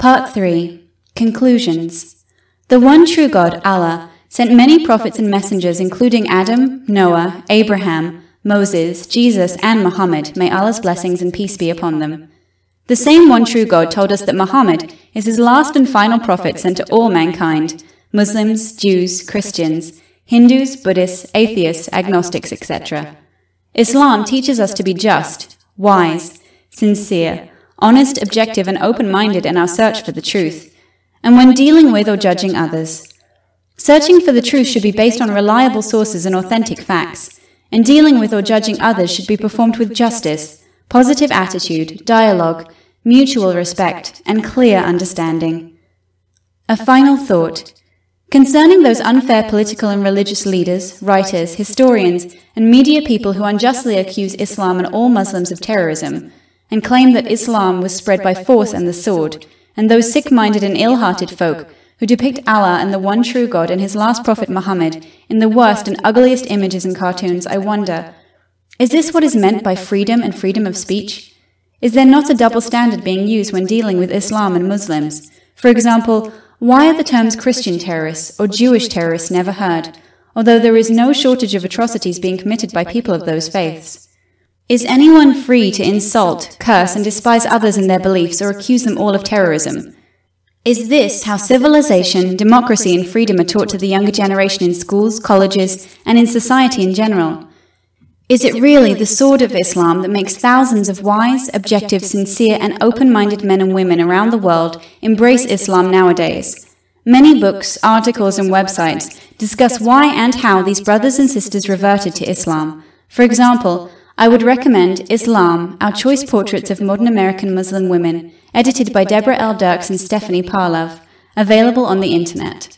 Part 3 Conclusions The one true God, Allah, sent many prophets and messengers, including Adam, Noah, Abraham, Moses, Jesus, and Muhammad. May Allah's blessings and peace be upon them. The same one true God told us that Muhammad is his last and final prophet sent to all mankind Muslims, Jews, Christians, Hindus, Buddhists, atheists, agnostics, etc. Islam teaches us to be just, wise, sincere, honest, objective, and open minded in our search for the truth, and when dealing with or judging others. Searching for the truth should be based on reliable sources and authentic facts, and dealing with or judging others should be performed with justice, positive attitude, dialogue, mutual respect, and clear understanding. A final thought. Concerning those unfair political and religious leaders, writers, historians, and media people who unjustly accuse Islam and all Muslims of terrorism, and claim that Islam was spread by force and the sword, and those sick minded and ill hearted folk who depict Allah and the one true God and his last prophet Muhammad in the worst and ugliest images and cartoons, I wonder is this what is meant by freedom and freedom of speech? Is there not a double standard being used when dealing with Islam and Muslims? For example, why are the terms Christian terrorists or Jewish terrorists never heard, although there is no shortage of atrocities being committed by people of those faiths? Is anyone free to insult, curse, and despise others in their beliefs or accuse them all of terrorism? Is this how civilization, democracy, and freedom are taught to the younger generation in schools, colleges, and in society in general? Is it really the sword of Islam that makes thousands of wise, objective, sincere, and open minded men and women around the world embrace Islam nowadays? Many books, articles, and websites discuss why and how these brothers and sisters reverted to Islam. For example, I would recommend Islam, Our Choice Portraits of Modern American Muslim Women, edited by Deborah L. Dirks and Stephanie Parlove, available on the internet.